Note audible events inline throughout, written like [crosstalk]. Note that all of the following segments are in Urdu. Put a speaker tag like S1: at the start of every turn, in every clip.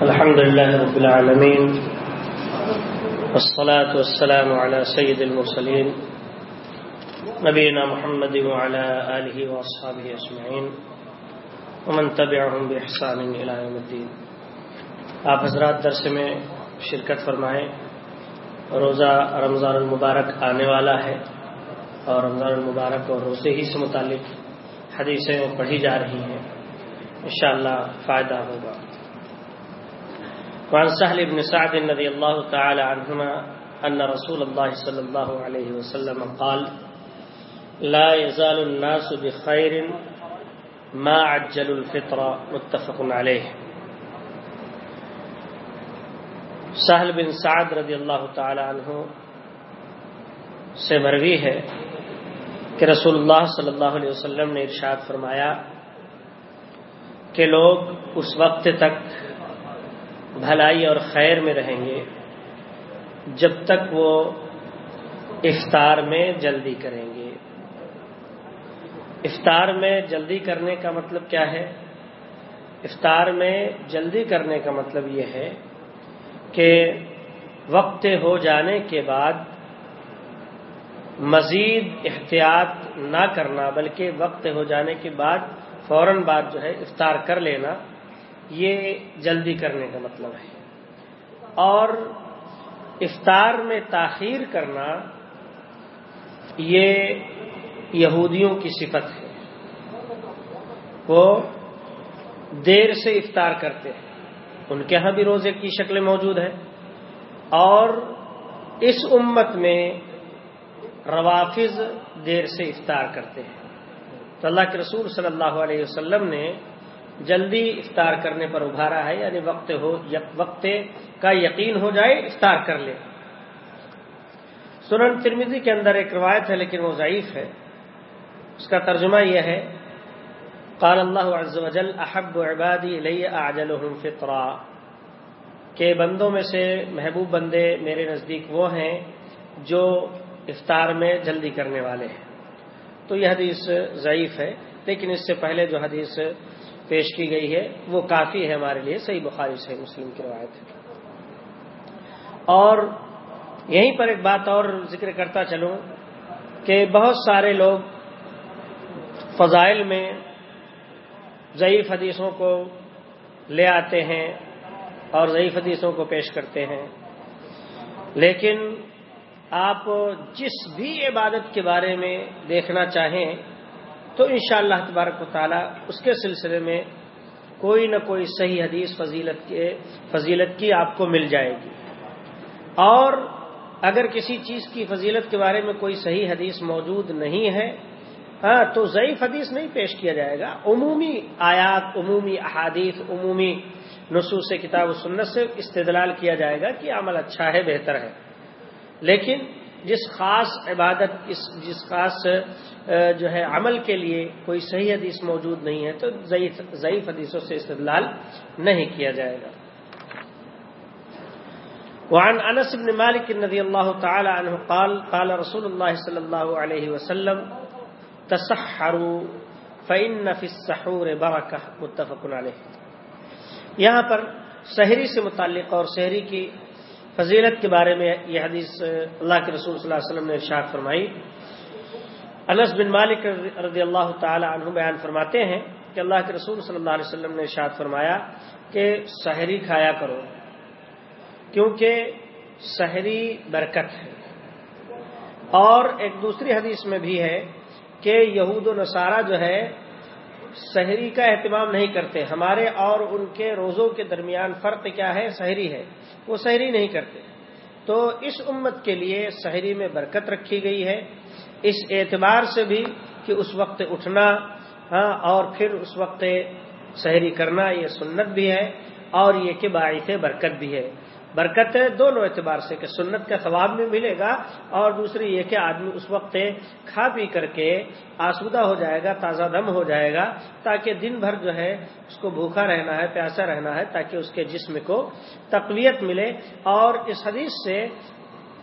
S1: الحمد لله رب العالمين والصلاة والسلام على سيد المرسلين نبينا محمد وعلى آله وأصحابه أجمعين ومن تبعهم بإحسان إلى يوم الدين آپ حضرات درس میں شرکت فرمائیں روزہ رمضان المبارک آنے والا ہے اور رمضان المبارک اور روزے ہی سے متعلق حدیثیں پڑھی جا رہی ہیں انشاءاللہ فائدہ ہوگا وعن سهل بن سعد رضي الله تعالى عنهما أن رسول الله صلى الله عليه وسلم قال، لا يزال الناس بخير ما عجل الفطر، متفق عليه. سہل بن سعد رضی اللہ تعالی عنہ سے مروی ہے کہ رسول اللہ صلی اللہ علیہ وسلم نے ارشاد فرمایا کہ لوگ اس وقت تک بھلائی اور خیر میں رہیں گے، جب تک وہ افطار میں جلدی کریں گے۔ افطار میں جلدی کرنے کا مطلب کیا ہے؟ افطار میں جلدی کرنے کا مطلب یہ ہے کہ وقت ہو جانے کے بعد مزید احتیاط نہ کرنا، بلکہ وقت ہو جانے کے بعد فوراً بعد جو ہے افطار کر لینا۔ یہ جلدی کرنے کا مطلب ہے۔ اور افطار میں تاخیر کرنا یہ یہودیوں کی صفت ہے۔ وہ دیر سے افطار کرتے ہیں۔ ان کے ہاں بھی روزے کی شکل موجود ہے۔ اور اس امت میں روافظ دیر سے افطار کرتے ہیں۔ تو اللہ کے رسول صلی اللہ علیہ وسلم نے جلدی افطار کرنے پر ابھارا ہے یعنی وقت ہو، وقت کا یقین ہو جائے، افطار کر لے۔ سنن ترمیزی کے اندر ایک روایت ہے، لیکن وہ ضعیف ہے۔ اس کا ترجمہ یہ ہے، قال اللہ عز وجل احب عبادی اعجلهم فطرا۔ کہ بندوں میں سے محبوب بندے میرے نزدیک وہ ہیں جو افطار میں جلدی کرنے والے ہیں۔ تو یہ حدیث ضعیف ہے، لیکن اس سے پہلے جو حدیث پیش کی گئی ہے، وہ کافی ہے ہمارے لیے، صحیح بخاری سے مسلم کی روایت اور یہیں پر ایک بات اور ذکر کرتا چلوں کہ بہت سارے لوگ فضائل میں ضعیف حدیثوں کو لے آتے ہیں اور ضعیف حدیثوں کو پیش کرتے ہیں۔ لیکن آپ جس بھی عبادت کے بارے میں دیکھنا چاہیں تو ان شاء اللہ تبارک و تعالیٰ اس کے سلسلے میں کوئی نہ کوئی صحیح حدیث فضیلت کے فضیلت کی آپ کو مل جائے گی۔ اور اگر کسی چیز کی فضیلت کے بارے میں کوئی صحیح حدیث موجود نہیں ہے ہاں تو ضعیف حدیث نہیں پیش کیا جائے گا۔ عمومی آیات، عمومی احادیث، عمومی نصوص کتاب و سنت سے استدلال کیا جائے گا کہ عمل اچھا ہے، بہتر ہے۔ لیکن جس خاص عبادت جس خاص جو ہے عمل کے لیے کوئی صحیح حدیث موجود نہیں ہے، تو ضعیف حدیثوں سے استدلال نہیں کیا جائے گا۔ وعن انس بن مالك رضي الله تعالى عنه قال قال رسول الله صلى الله عليه وسلم، تسحروا فإن في السحور بركة متفق عليه یہاں پر سحری سے متعلق اور سحری کی فضیلت کے بارے میں یہ حدیث اللہ کے رسول صلی اللہ علیہ وسلم نے ارشاد فرمائی۔ انس بن مالک رضی اللہ تعالی عنہ بیان فرماتے ہیں کہ اللہ کے رسول صلی اللہ علیہ وسلم نے ارشاد فرمایا کہ سحری کھایا کرو، کیونکہ سحری برکت ہے۔ اور ایک دوسری حدیث میں بھی ہے کہ یہود و نصارہ جو ہے سحری کا اہتمام نہیں کرتے۔ ہمارے اور ان کے روزوں کے درمیان فرق کیا ہے؟ سحری ہے۔ وہ سحری نہیں کرتے۔ تو اس امت کے لیے سحری میں برکت رکھی گئی ہے۔ اس اعتبار سے بھی کہ اس وقت اٹھنا ہاں اور پھر اس وقت سحری کرنا یہ سنت بھی ہے اور یہ کہ باعث برکت بھی ہے۔ برکت ہے، دونوں اعتبار سے کہ سنت کا ثواب بھی ملے گا اور دوسری یہ کہ آدمی اس وقت کھا پی کر کے آسودہ ہو جائے گا، تازہ دم ہو جائے گا، تاکہ دن بھر جو ہے اس کو بھوکا رہنا ہے، پیاسا رہنا ہے، تاکہ اس کے جسم کو تقویت ملے۔ اور اس حدیث سے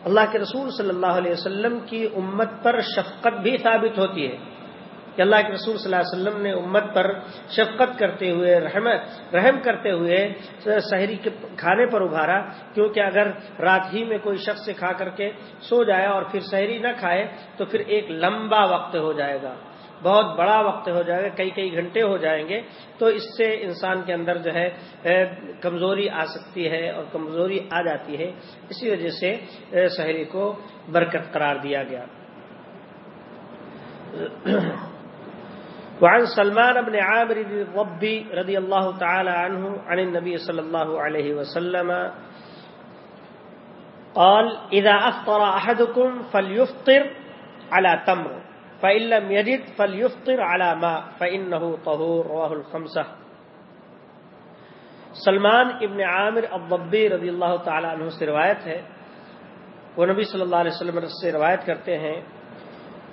S1: اللہ کے رسول صلی اللہ علیہ وسلم کی امت پر شفقت بھی ثابت ہوتی ہے۔ کہ اللہ کے رسول صلی اللہ علیہ وسلم نے امت پر شفقت کرتے ہوئے، رحم رحم کرتے ہوئے شہری کے کھانے پر ابھارا، کیونکہ اگر رات ہی میں کوئی شخص سے کھا کر کے سو جائے اور پھر شہری نہ کھائے، تو پھر ایک لمبا وقت ہو جائے گا۔ بہت بڑا وقت ہو جائے گا، کئی کئی گھنٹے ہو جائیں گے۔ تو اس سے انسان کے اندر جو ہے کمزوری آ سکتی ہے اور کمزوری آ جاتی ہے۔ اسی وجہ سے شہری کو برکت قرار دیا گیا۔ وعن سلمان بن عامر الربي رضي الله تعالى عنه عن النبي صلى الله عليه وسلم قال، إذا أفطر أحدكم فليفطر على تمر، فإن لم يجد فليفطر على ماء، فإنه طهور. رواه الخمسة. سلمان ابن عامر الضبی رضی اللہ تعالی عنہ سے روایت ہے، وہ نبی صلی اللہ علیہ وسلم سے روایت کرتے ہیں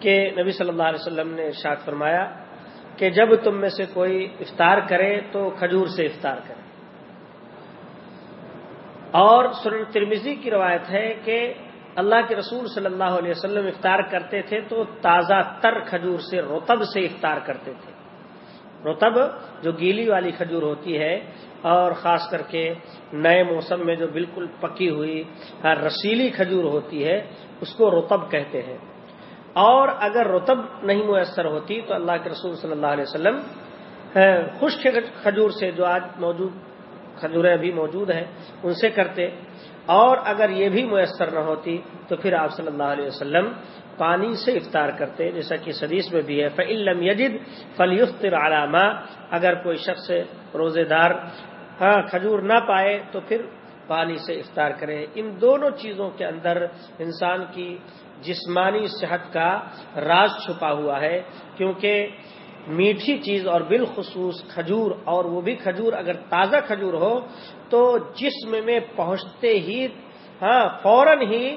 S1: کہ نبی صلی اللہ علیہ وسلم نے ارشاد فرمایا کہ جب تم میں سے کوئی افطار کرے تو کھجور سے افطار کرے۔ اور سنن ترمیزی کی روایت ہے کہ اللہ کے رسول صلی اللہ علیہ وسلم افطار کرتے تھے تو تازہ تر کھجور سے رتب سے افطار کرتے تھے۔ رتب جو گیلی والی کھجور ہوتی ہے اور خاص کر کے نئے موسم میں جو بالکل پکی ہوئی رسیلی کھجور ہوتی ہے، اس کو رتب کہتے ہیں۔ اور اگر رتب نہیں میسر ہوتی تو اللہ کے رسول صلی اللہ علیہ وسلم خشک کھجور سے جو آج موجود کھجوریں ابھی موجود ہیں، ان سے کرتے۔ اور اگر یہ بھی میسر نہ ہوتی تو پھر آپ صلی اللہ علیہ وسلم پانی سے افطار کرتے، جیسا کہ حدیث میں بھی ہے فعلم یجد فلیفتر علامہ اگر کوئی شخص روزے دار کھجور نہ پائے تو پھر پانی سے افطار کرے۔ ان دونوں چیزوں کے اندر انسان کی جسمانی صحت کا راز چھپا ہوا ہے، کیونکہ میٹھی چیز اور بالخصوص کھجور، اور وہ بھی کھجور اگر تازہ کھجور ہو، تو جسم میں پہنچتے ہی ہاں فوراً ہی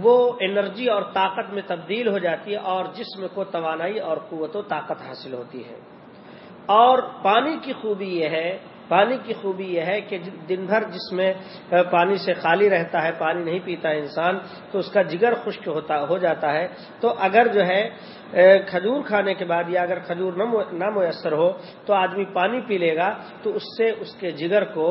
S1: وہ انرجی اور طاقت میں تبدیل ہو جاتی ہے، اور جسم کو توانائی اور قوت و طاقت حاصل ہوتی ہے۔ اور پانی کی خوبی یہ ہے پانی کی خوبی یہ ہے کہ دن بھر جس میں پانی سے خالی رہتا ہے، پانی نہیں پیتا انسان، تو اس کا جگر خشک ہوتا ہو جاتا ہے۔ تو اگر جو ہے کھجور کھانے کے بعد یا اگر کھجور نہ میسر ہو، تو آدمی پانی پی لے گا، تو اس سے اس کے جگر کو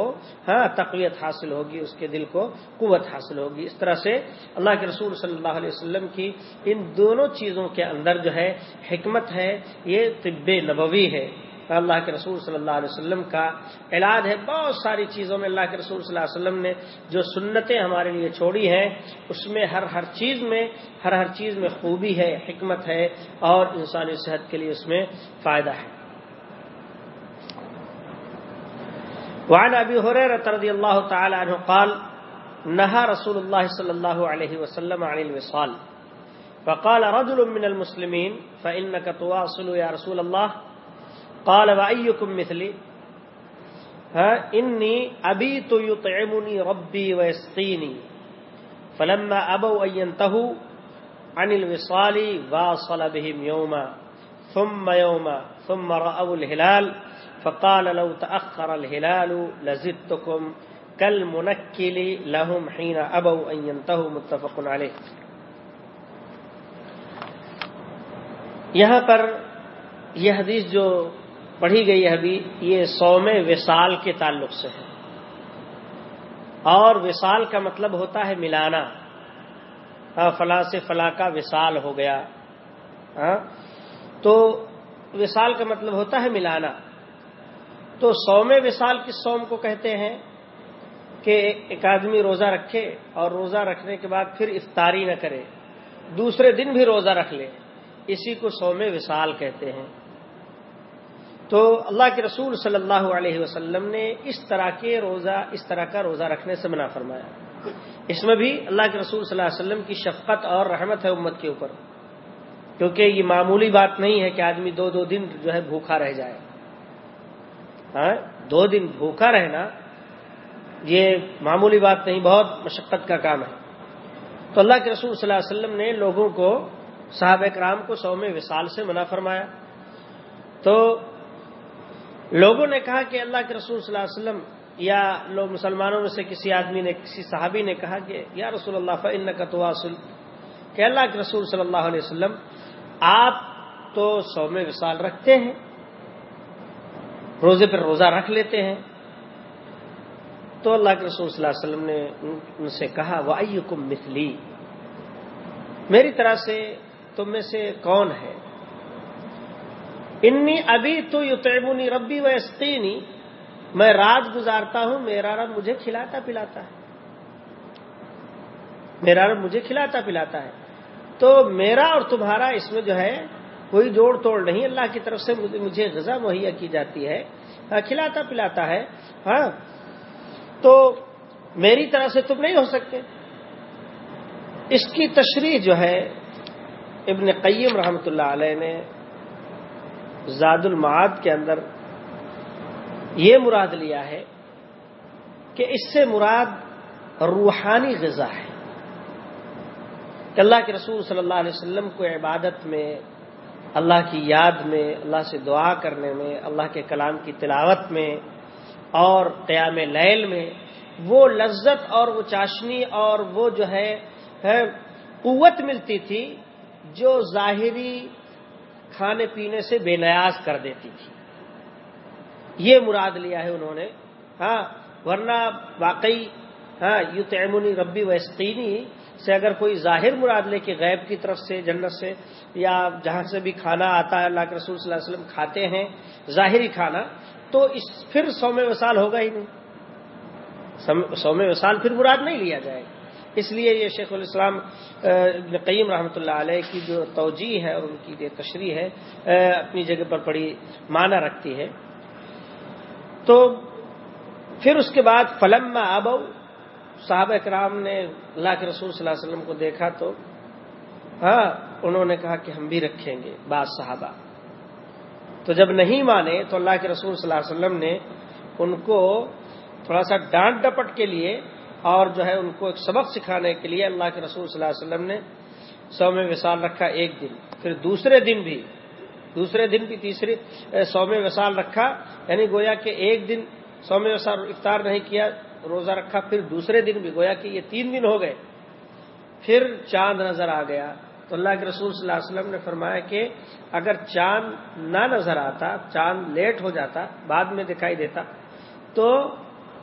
S1: ہاں تقویت حاصل ہوگی، اس کے دل کو قوت حاصل ہوگی۔ اس طرح سے اللہ کے رسول صلی اللہ علیہ وسلم کی ان دونوں چیزوں کے اندر جو ہے حکمت ہے، یہ طب نبوی ہے۔ اللہ کے رسول صلی اللہ علیہ وسلم کا علاج ہے۔ بہت ساری چیزوں میں اللہ کے رسول صلی اللہ علیہ وسلم نے جو سنتیں ہمارے لیے چھوڑی ہیں، اس میں ہر ہر چیز میں، ہر ہر چیز میں خوبی ہے، حکمت ہے اور انسانی صحت کے لیے اس میں فائدہ ہے۔ وعن ابی حریرہ رضی اللہ تعالی عنہ قال، نہا رسول اللہ صلی اللہ علیہ وسلم عن الوصال، فقال رجل من المسلمين فإنك تواصل يا رسول الله قال، وأيكم مثلي؟ ها، إني أبيت يطعمني ربي ويسقيني. فلما أبوا أن ينتهوا عن الوصال واصل بهم يوما، ثم يوما، ثم رأوا الهلال، فقال، لو تأخر الهلال لزدتكم كالمنكل لهم حين أبوا أن ينتهوا متفق عليه. یہاں پر یہ حدیث جو پڑھی گئی ہے ابھی، یہ سوم وصال کے تعلق سے ہے۔ اور وصال کا مطلب ہوتا ہے ملانا۔ ہاں، فلاں سے فلاں کا وصال ہو گیا۔ ہاں، تو وصال کا مطلب ہوتا ہے ملانا۔ تو سوم وصال کس سوم کو کہتے ہیں؟ کہ ایک آدمی روزہ رکھے اور روزہ رکھنے کے بعد پھر افطاری نہ کرے، دوسرے دن بھی روزہ رکھ لے۔ اسی کو سوم وصال کہتے ہیں۔ تو اللہ کے رسول صلی اللہ علیہ وسلم نے اس طرح کے روزہ، اس طرح کا روزہ رکھنے سے منع فرمایا۔ اس میں بھی اللہ کے رسول صلی اللہ علیہ وسلم کی شفقت اور رحمت ہے امت کے اوپر۔ کیونکہ یہ معمولی بات نہیں ہے کہ آدمی دو دو دن جو ہے بھوکھا رہ جائے۔ ہاں دو دن بھوکھا رہنا یہ معمولی بات نہیں، بہت مشقت کا کام ہے۔ تو اللہ کے رسول صلی اللہ علیہ وسلم نے لوگوں کو، صحابہ اکرام کو سو میں وصال سے منع فرمایا۔ تو لوگوں نے کہا کہ اللہ کے رسول صلی اللہ علیہ وسلم یا لوگ مسلمانوں میں سے کسی آدمی نے، کسی صحابی نے کہا کہ یا رسول اللہ فن کا تو کہ اللہ کے رسول صلی اللہ علیہ وسلم، آپ تو سو میں وصال رکھتے ہیں، روزے پر روزہ رکھ لیتے ہیں۔ تو اللہ کے رسول صلی اللہ علیہ وسلم نے ان سے کہا وہ کم مثلی میری طرح سے تم میں سے کون ہے؟ انی ابھی تو یو ربی و اسقینی میں رات گزارتا ہوں، میرا رب مجھے کھلاتا پلاتا ہے۔ میرا رب مجھے کھلاتا پلاتا ہے۔ تو میرا اور تمہارا اس میں جو ہے کوئی جوڑ توڑ نہیں، اللہ کی طرف سے مجھے غذا مہیا کی جاتی ہے کھلاتا پلاتا ہے۔ ہاں تو میری طرح سے تم نہیں ہو سکتے۔ اس کی تشریح جو ہے ابن قیم رحمۃ اللہ علیہ نے زاد المعاد کے اندر یہ مراد لیا ہے کہ اس سے مراد روحانی غذا ہے کہ اللہ کے رسول صلی اللہ علیہ وسلم کو عبادت میں، اللہ کی یاد میں، اللہ سے دعا کرنے میں، اللہ کے کلام کی تلاوت میں اور قیام لیل میں وہ لذت اور وہ چاشنی اور وہ جو ہے، قوت ملتی تھی جو ظاہری کھانے پینے سے بے نیاز کر دیتی تھی۔ یہ مراد لیا ہے انہوں نے۔ ہاں ورنہ واقعی ہاں یو تیمنی ربی وسطینی سے اگر کوئی ظاہر مراد لے کے غیب کی طرف سے، جنت سے، یا جہاں سے بھی کھانا آتا ہے، اللہ کے رسول صلی اللہ علیہ وسلم کھاتے ہیں، ظاہری کھانا، تو اس پھر سوم وسال ہوگا ہی نہیں۔ سوم وسال پھر مراد نہیں لیا جائے گا۔ اس لیے یہ شیخ الاسلام قیم رحمۃ اللہ علیہ کی جو توجہ ہے اور ان کی جو تشریح ہے اپنی جگہ پر بڑی معنی رکھتی ہے۔ تو پھر اس کے بعد فلم آبو صحابہ اکرام نے اللہ کے رسول صلی اللہ علیہ وسلم کو دیکھا تو ہاں انہوں نے کہا کہ ہم بھی رکھیں گے، بعض صحابہ۔ تو جب نہیں مانے تو اللہ کے رسول صلی اللہ علیہ وسلم نے ان کو تھوڑا سا ڈانٹ ڈپٹ کے لیے اور جو ہے ان کو ایک سبق سکھانے کے لیے اللہ کے رسول صلی اللہ علیہ وسلم نے سو میں وصال رکھا ایک دن، پھر دوسرے دن بھی، دوسرے دن بھی تیسری سو میں وصال رکھا یعنی گویا کہ ایک دن سو میں وصال افطار نہیں کیا، روزہ رکھا، پھر دوسرے دن بھی گویا کہ یہ تین دن ہو گئے۔ پھر چاند نظر آ گیا۔ تو اللہ کے رسول صلی اللہ علیہ وسلم نے فرمایا کہ اگر چاند نہ نظر آتا، چاند لیٹ ہو جاتا، بعد میں دکھائی دیتا، تو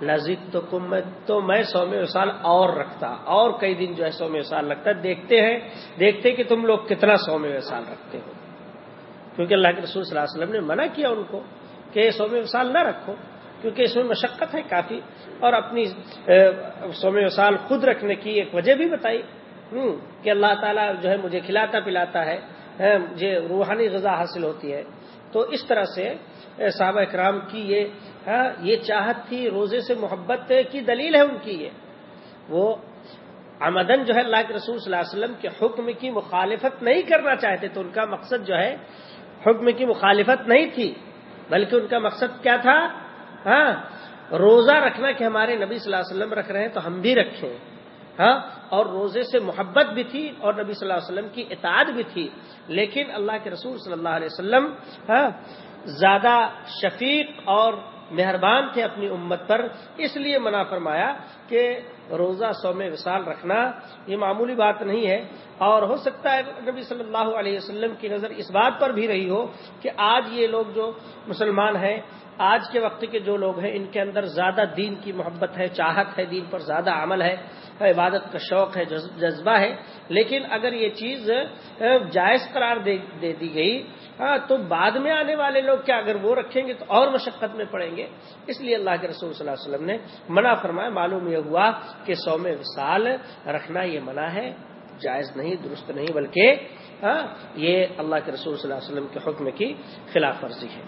S1: لذیذ تو کم تو میں سو میں وسال اور رکھتا، اور کئی دن جو ہے سو میں وسال رکھتا دیکھتے ہیں، دیکھتے کہ تم لوگ کتنا سو میں وسال رکھتے ہو۔ کیونکہ اللہ کے رسول صلی اللہ علیہ وسلم نے منع کیا ان کو کہ سو میں وسال نہ رکھو، کیونکہ اس میں مشقت ہے کافی۔ اور اپنی سوم وسال خود رکھنے کی ایک وجہ بھی بتائی۔ کہ اللہ تعالیٰ جو ہے مجھے کھلاتا پلاتا ہے مجھے روحانی غذا حاصل ہوتی ہے۔ تو اس طرح سے صحابہ اکرام کی یہ ہاں، یہ چاہت تھی، روزے سے محبت کی دلیل ہے ان کی یہ۔ وہ آمدن جو ہے اللہ کے رسول صلی اللہ علیہ وسلم کے حکم کی مخالفت نہیں کرنا چاہتے تو ان کا مقصد جو ہے، حکم کی مخالفت نہیں تھی، بلکہ ان کا مقصد کیا تھا؟ ہاں روزہ رکھنا کہ ہمارے نبی صلی اللہ علیہ وسلم رکھ رہے ہیں تو ہم بھی رکھیں۔ ہاں اور روزے سے محبت بھی تھی اور نبی صلی اللہ علیہ وسلم کی اطاعت بھی تھی۔ لیکن اللہ کے رسول صلی اللہ علیہ وسلم ہاں زیادہ شفیق اور مہربان تھے اپنی امت پر، اس لیے منع فرمایا کہ روزہ سو میں وصال رکھنا یہ معمولی بات نہیں ہے۔ اور ہو سکتا ہے نبی صلی اللہ علیہ وسلم کی نظر اس بات پر بھی رہی ہو کہ آج یہ لوگ جو مسلمان ہیں، آج کے وقت کے جو لوگ ہیں، ان کے اندر زیادہ دین کی محبت ہے، چاہت ہے، دین پر زیادہ عمل ہے، عبادت کا شوق ہے جذبہ ہے۔ لیکن اگر یہ چیز جائز قرار دے دی گئی ہاں تو بعد میں آنے والے لوگ کیا، اگر وہ رکھیں گے تو اور مشقت میں پڑیں گے۔ اس لیے اللہ کے رسول صلی اللہ علیہ وسلم نے منع فرمایا، معلوم یہ ہوا کہ سو میں وصال رکھنا یہ منع ہے، جائز نہیں، درست نہیں، بلکہ ہاں یہ اللہ کے رسول صلی اللہ علیہ وسلم کے حکم کی خلاف ورزی ہے۔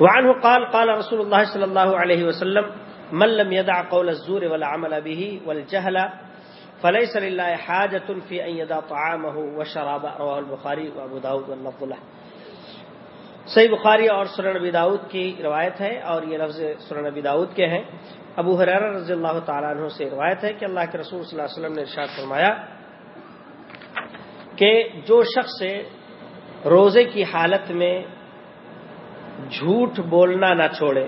S1: وعنه قال قال رسول الله صلى الله عليه وسلم، من لم يدع قول الزور والعمل به والجهل فليس لله حاجة في أن يدع طعامه وشراب، رواه البخاري وابو داود واللفظ صحیح بخاری اور سرن نبی داود کی روایت ہے اور یہ لفظ سرن نبی داود کے ہیں۔ ابو حرار رضی اللہ تعالیٰ عنہ سے روایت ہے کہ اللہ کے رسول صلی اللہ علیہ وسلم نے ارشاد فرمایا کہ جو شخص روزے کی حالت میں جھوٹ بولنا نہ چھوڑے،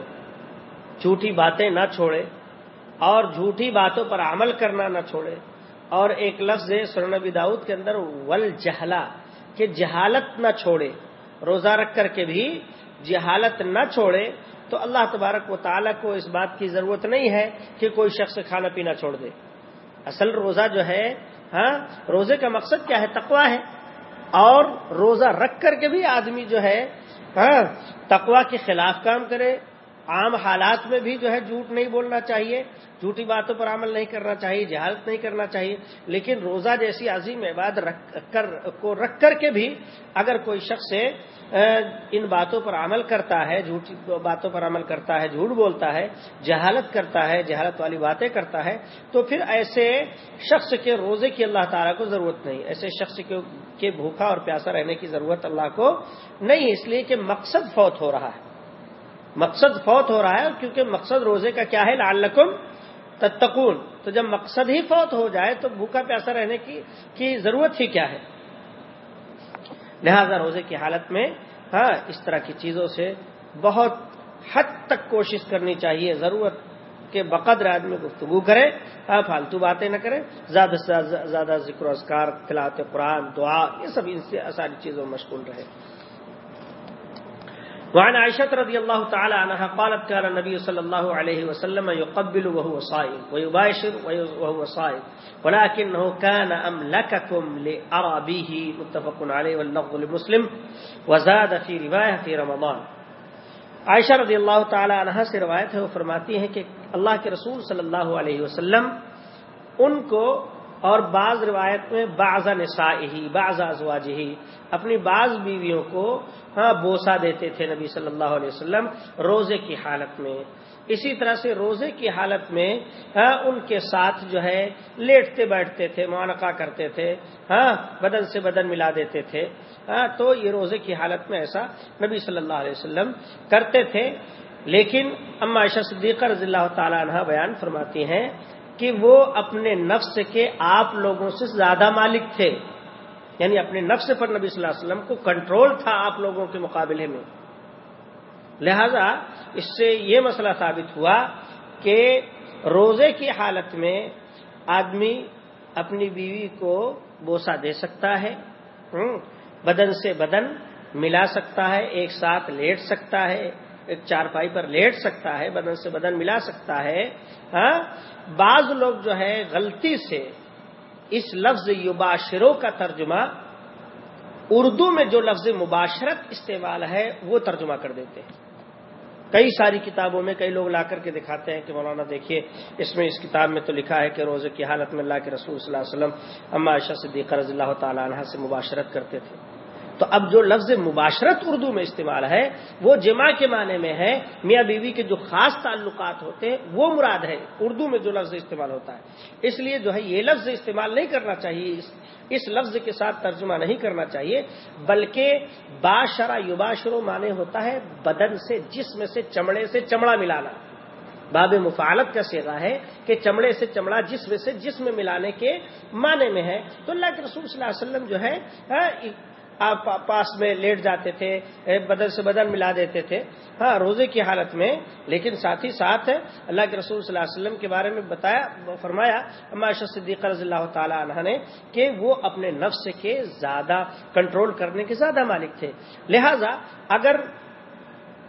S1: جھوٹی باتیں نہ چھوڑے اور جھوٹی باتوں پر عمل کرنا نہ چھوڑے اور ایک لفظ ہے سرنبی داؤد کے اندر ول جہلا کہ جہالت نہ چھوڑے۔ روزہ رکھ کر کے بھی جہالت نہ چھوڑے۔ تو اللہ تبارک و تعالیٰ کو اس بات کی ضرورت نہیں ہے کہ کوئی شخص کھانا پینا چھوڑ دے۔ اصل روزہ جو ہے ہاں روزے کا مقصد کیا ہے؟ تقوا ہے۔ اور روزہ رکھ کر کے بھی آدمی جو ہے ہاں تقوا کے خلاف کام کرے۔ عام حالات میں بھی جو ہے، جھوٹ نہیں بولنا چاہیے۔ جھوٹی باتوں پر عمل نہیں کرنا چاہیے، جہالت نہیں کرنا چاہیے، لیکن روزہ جیسی عظیم عباد کو رکھ کر کے بھی اگر کوئی شخص ان باتوں پر عمل کرتا ہے، جھوٹی باتوں پر عمل کرتا ہے، جھوٹ بولتا ہے، جہالت کرتا ہے، جہالت والی باتیں کرتا ہے، تو پھر ایسے شخص کے روزے کی اللہ تعالیٰ کو ضرورت نہیں، ایسے شخص کے بھوکا اور پیاسا رہنے کی ضرورت اللہ کو نہیں، اس لیے کہ مقصد فوت ہو رہا ہے۔ مقصد فوت ہو رہا ہے، کیونکہ مقصد روزے کا کیا ہے؟ لال تتقون۔ تو جب مقصد ہی فوت ہو جائے تو بھوکا پیاسا رہنے کی کی ضرورت ہی کیا ہے؟ لہذا روزے کی حالت میں ہاں اس طرح کی چیزوں سے بہت حد تک کوشش کرنی چاہیے۔ ضرورت کے بقدر آدمی گفتگو کرے ہاں فالتو باتیں نہ کرے۔ زیادہ سے زیادہ ذکر و اذکار، تلاوت قرآن، دعا، یہ سب ان سے ساری چیزوں میں مشغول رہے۔ وعن عائشة رضي الله تعالى عنها قالت كان النبي صلى الله عليه وسلم يقبل وهو صائم ويباشر وهو صائم، ولكنه كان أملككم لأرابيه، متفق عليه واللفظ لمسلم، وزاد في رواية في رمضان. عائشہ رضی اللہ تعالی عنہ سے روایت ہے، وہ فرماتی ہیں کہ اللہ کے رسول صلی اللہ علیہ وسلم ان کو اور بعض روایت میں بعض نسا ہی بعض ازواج ہی اپنی بعض بیویوں کو ہاں بوسا دیتے تھے نبی صلی اللہ علیہ وسلم روزے کی حالت میں۔ اسی طرح سے روزے کی حالت میں ہاں ان کے ساتھ جو ہے، لیٹتے بیٹھتے تھے معانقہ کرتے تھے ہاں بدن سے بدن ملا دیتے تھے۔ ہاں تو یہ روزے کی حالت میں ایسا نبی صلی اللہ علیہ وسلم کرتے تھے۔ لیکن اما عائشہ صدیقہ رضی اللہ تعالی عنہ بیان فرماتی ہیں کہ وہ اپنے نفس کے آپ لوگوں سے زیادہ مالک تھے۔ یعنی اپنے نفس پر نبی صلی اللہ علیہ وسلم کو کنٹرول تھا آپ لوگوں کے مقابلے میں۔ لہذا اس سے یہ مسئلہ ثابت ہوا کہ روزے کی حالت میں آدمی اپنی بیوی کو بوسا دے سکتا ہے بدن سے بدن ملا سکتا ہے، ایک ساتھ لیٹ سکتا ہے چارپائی پر لیٹ سکتا ہے، بدن سے بدن ملا سکتا ہے۔ ہاں بعض لوگ جو ہے غلطی سے اس لفظ یباشروں کا ترجمہ اردو میں جو لفظ مباشرت استعمال ہے، وہ ترجمہ کر دیتے ہیں۔ کئی ساری کتابوں میں کئی لوگ لا کر کے دکھاتے ہیں کہ مولانا دیکھیے، اس میں اس کتاب میں تو لکھا ہے کہ روزے کی حالت میں اللہ کے رسول صلی اللہ علیہ وسلم اما عائشہ صدیقہ رضی اللہ تعالی عنہ سے مباشرت کرتے تھے۔ تو اب جو لفظ مباشرت اردو میں استعمال ہے، وہ جمع کے معنی میں ہے، میاں بیوی کے جو خاص تعلقات ہوتے ہیں، وہ مراد ہے، اردو میں جو لفظ استعمال ہوتا ہے۔ اس لیے جو ہے، یہ لفظ استعمال نہیں کرنا چاہیے، اس لفظ کے ساتھ ترجمہ نہیں کرنا چاہیے، بلکہ باشرا یوباشرو معنی ہوتا ہے بدن سے، جسم سے، چمڑے سے چمڑا ملانا۔ باب مفالت کا سیگا ہے کہ چمڑے سے چمڑا جسم سے جسم ملانے کے معنی میں ہے۔ تو اللہ کے رسول صلی اللہ علیہ وسلم جو ہے ہاں، آپ پاس میں لیٹ جاتے تھے بدن سے بدن ملا دیتے تھے۔ ہاں روزے کی حالت میں، لیکن ساتھ ہی ساتھ اللہ کے رسول صلی اللہ علیہ وسلم کے بارے میں بتایا، فرمایا صدیق رضی اللہ تعالی عنہ نے کہ وہ اپنے نفس کے زیادہ کنٹرول کرنے کے زیادہ مالک تھے۔ لہذا، اگر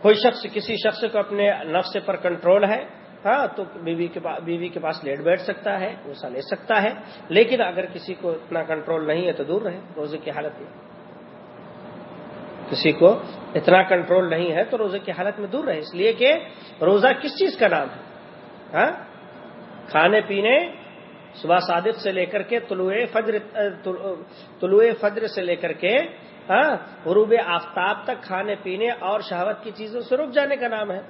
S1: کوئی شخص کسی شخص کو اپنے نفس پر کنٹرول ہے ہاں تو بیوی کے پاس بیوی کے پاس لیٹ بیٹھ سکتا ہے، غصہ لے سکتا ہے۔ لیکن اگر کسی کو اتنا کنٹرول نہیں ہے تو دور رہے، روزے کی حالت میں کسی کو اتنا کنٹرول نہیں ہے تو روزے کی حالت میں دور رہے۔ اس لیے کہ روزہ کس چیز کا نام ہے؟ ہاں؟ کھانے پینے، صبح صادق سے لے کر کے طلوع فجر طلوع فجر سے لے کر کے ہاں؟ غروب آفتاب تک کھانے پینے اور شہوت کی چیزوں سے رک جانے کا نام ہے۔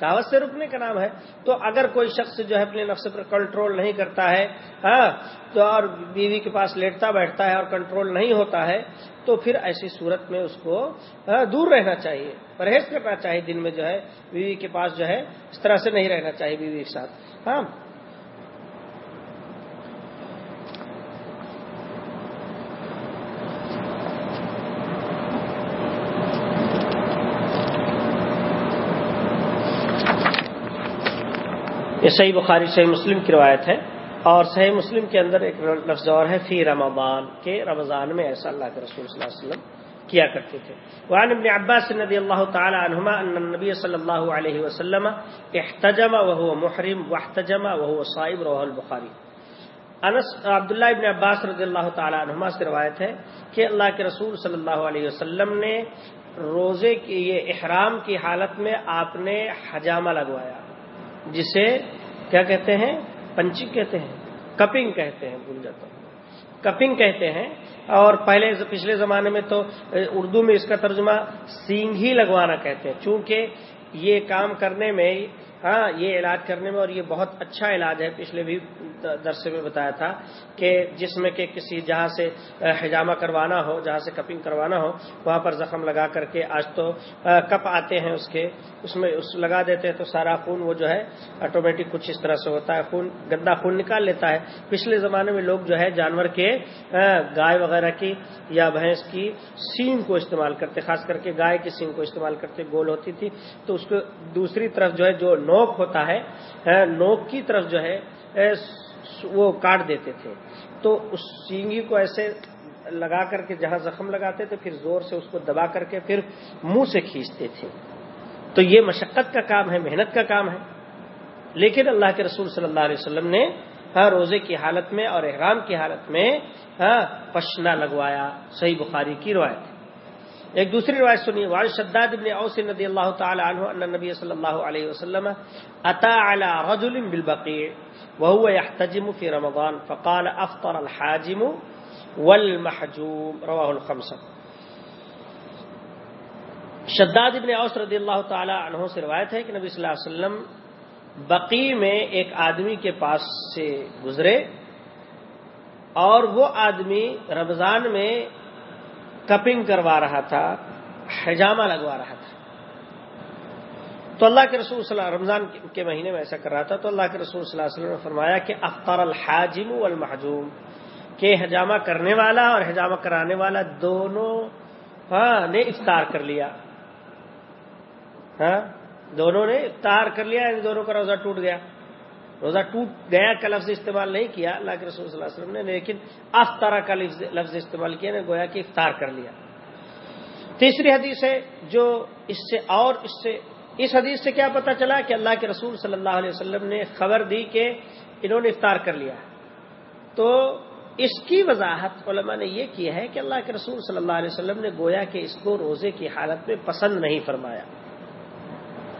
S1: شہوت سے رکنے کا نام ہے۔ تو اگر کوئی شخص جو ہے اپنے نفس پر کنٹرول نہیں کرتا ہے ہاں تو اور بیوی کے پاس لیٹتا بیٹھتا ہے اور کنٹرول نہیں ہوتا ہے، تو پھر ایسی صورت میں اس کو ہاں، دور رہنا چاہیے، پرہیز کرنا چاہیے، دن میں جو ہے بیوی کے پاس جو ہے اس طرح سے نہیں رہنا چاہیے بیوی کے ساتھ۔ ہاں صحیح بخاری، صحیح مسلم کی روایت ہے اور صحیح مسلم کے اندر ایک لفظ اور ہے، فی رمضان کے رمضان میں، ایسا اللہ کے رسول صلی اللہ علیہ وسلم کیا کرتے تھے۔ وعن ابن عباس رضی اللہ تعالی عنہما ان النبی صلی اللہ علیہ وسلم احتجم وهو محرم واحتجم وهو صائم رواه البخاری۔ انس، عبداللہ ابن عباس رضی اللہ تعالی عنہما سے روایت ہے کہ اللہ کے رسول صلی اللہ علیہ وسلم نے روزے کی، یہ احرام کی حالت میں آپ نے حجامہ لگوایا، جسے کیا کہتے ہیں؟ پنچنگ کہتے ہیں، کپنگ کہتے ہیں، بھول جاتا ہوں۔ کپنگ کہتے ہیں، اور پہلے پچھلے زمانے میں تو اردو میں اس کا ترجمہ سینگ ہی لگوانا کہتے ہیں، چونکہ یہ کام کرنے میں ہاں یہ علاج کرنے میں اور یہ بہت اچھا علاج ہے۔ پچھلے بھی درسے میں بتایا تھا کہ جس میں کہ کسی، جہاں سے حجامہ کروانا ہو، جہاں سے کپنگ کروانا ہو، وہاں پر زخم لگا کر کے آج تو کپ آتے ہیں اس کے، اس میں اس لگا دیتے ہیں تو سارا خون وہ جو ہے آٹومیٹک کچھ اس طرح سے ہوتا ہے۔ خون، گندا خون نکال لیتا ہے۔ پچھلے زمانے میں لوگ جو ہے جانور کے گائے وغیرہ کی یا بھینس کی سینگ کو استعمال کرتے، خاص کر کے گائے کی سینگ کو استعمال کرتے، گول ہوتی تھی۔ تو اس کو دوسری طرف جو ہے، جو نوک ہوتا ہے نوک کی طرف جو ہے وہ کاٹ دیتے تھے۔ تو اس سینگی کو ایسے لگا کر کے جہاں زخم لگاتے تھے، پھر زور سے اس کو دبا کر کے پھر منہ سے کھینچتے تھے۔ تو یہ مشقت کا کام ہے، محنت کا کام ہے۔ لیکن اللہ کے رسول صلی اللہ علیہ وسلم نے ہاں روزے کی حالت میں اور احرام کی حالت میں ہاں پشنا لگوایا۔ صحیح بخاری کی روایت ایک دوسری روایت سنی وال شداد ابن اوس ندی اللہ تعالی عنہ ان نبی صلی اللہ علیہ وسلم اتا على رجل بالبقيع وهو يحتجم في رمضان فقال افطر الحاجم والمحجوم، رواه الخمسه شداد ابن اوس رضی اللہ تعالی عنہ سے روایت ہے کہ نبی صلی اللہ علیہ وسلم بقی میں ایک آدمی کے پاس سے گزرے اور وہ آدمی رمضان میں کپنگ کروا رہا تھا، حجامہ لگوا رہا تھا۔ تو اللہ کے رسول صلی اللہ رمضان کے مہینے میں ایسا کر رہا تھا، تو اللہ کے رسول صلی اللہ علیہ وسلم نے فرمایا کہ افطار الحاجم والمحجوم، کہ حجامہ کرنے والا اور حجامہ کرانے والا دونوں ہاں نے افطار کر لیا۔ ہاں دونوں نے افطار کر لیا ان دونوں کا روزہ ٹوٹ گیا۔ روزہ ٹوٹ گیا کا لفظ استعمال نہیں کیا، اللہ کے رسول صلی اللہ علیہ وسلم نے، لیکن افطارہ کا لفظ استعمال کیا نے گویا کہ افطار کر لیا۔ تیسری حدیث ہے جو اس سے اور اس سے، اس حدیث سے کیا پتا چلا کہ اللہ کے رسول صلی اللہ علیہ وسلم نے خبر دی کہ انہوں نے افطار کر لیا۔ تو اس کی وضاحت علماء نے یہ کی ہے کہ اللہ کے رسول صلی اللہ علیہ وسلم نے گویا کہ اس کو روزے کی حالت میں پسند نہیں فرمایا۔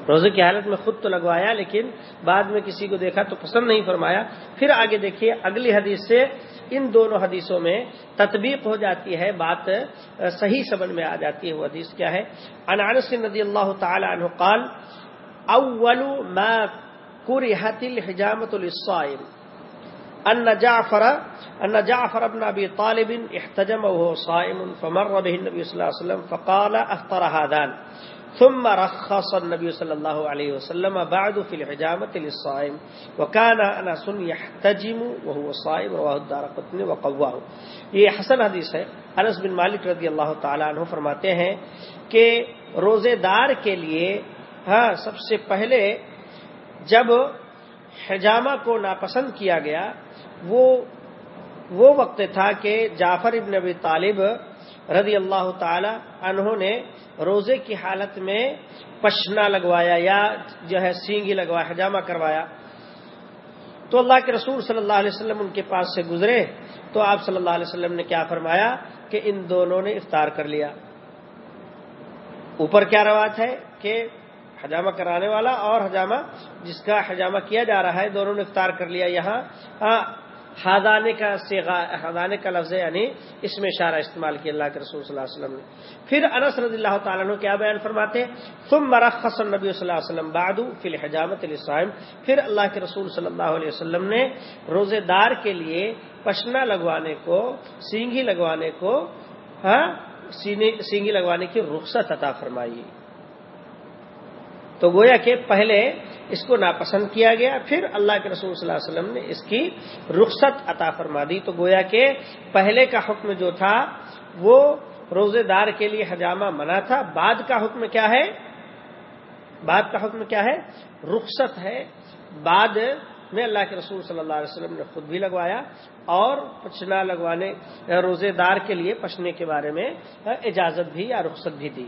S1: روزے کی حالت میں خود تو لگوایا، لیکن بعد میں کسی کو دیکھا تو پسند نہیں فرمایا۔ پھر آگے دیکھیے، اگلی حدیث سے ان دونوں حدیثوں میں تطبیق ہو جاتی ہے، بات صحیح سمجھ میں آ جاتی ہے وہ حدیث کیا ہے۔ انانس ندی اللہ تعالی عنہ قال، اول ما کرہت الحجامت للصائم، ان جعفر ان جعفر ابن ابي طالب احتجم وهو صائم، فمر به النبي صلى الله عليه وسلم، فقال، افطر هذان۔ ثم رخص النبي صلى الله عليه وسلم بعد في الحجامة للصائم. وكان انس يحتجم وهو صائم، رواه الدارقطني وقواه. یہ حسن حدیث ہے. انس بن مالک رضی اللہ تعالی عنہ فرماتے ہیں کہ روزے دار کے لیے ہاں سب سے پہلے جب حجامہ کو ناپسند کیا گیا، وہ وہ وقت تھا کہ جعفر ابن ابی طالب رضی اللہ تعالی انہوں نے روزے کی حالت میں پشنا لگوایا یا جو ہے سینگی لگوایا، حجامہ کروایا۔ تو اللہ کے رسول صلی اللہ علیہ وسلم ان کے پاس سے گزرے۔ تو آپ صلی اللہ علیہ وسلم نے کیا فرمایا کہ ان دونوں نے افطار کر لیا۔ اوپر کیا روایت ہے کہ حجامہ کرانے والا اور حجامہ جس کا حجامہ کیا جا رہا ہے، دونوں نے افطار کر لیا یہاں۔ ہاں، ہادانے کا ہادانے کا لفظ یعنی اس میں اشارہ استعمال کیا اللہ کے رسول صلی اللہ علیہ وسلم نے۔ پھر انس رضی اللہ تعالیٰ نے کیا بیان فرماتے تم مرخص نبی صلی اللہ علیہ وسلم بادو فی الحجامت الاسلام پھر اللہ کے رسول صلی اللہ علیہ وسلم نے روزے دار کے لیے پشنا لگوانے کو، سینگھی لگوانے کو ہاں سینگھی لگوانے کی رخصت عطا فرمائی۔ تو گویا کہ پہلے اس کو ناپسند کیا گیا۔ پھر اللہ کے رسول صلی اللہ علیہ وسلم نے اس کی رخصت عطا فرما دی۔ تو گویا کہ پہلے کا حکم جو تھا، وہ روزے دار کے لیے حجامہ منع تھا۔ بعد کا حکم کیا ہے؟ بعد کا حکم کیا ہے؟ رخصت ہے۔ بعد میں اللہ کے رسول صلی اللہ علیہ وسلم نے خود بھی لگوایا اور پچنا لگوانے، روزے دار کے لیے پچنے کے بارے میں اجازت بھی یا رخصت بھی دی۔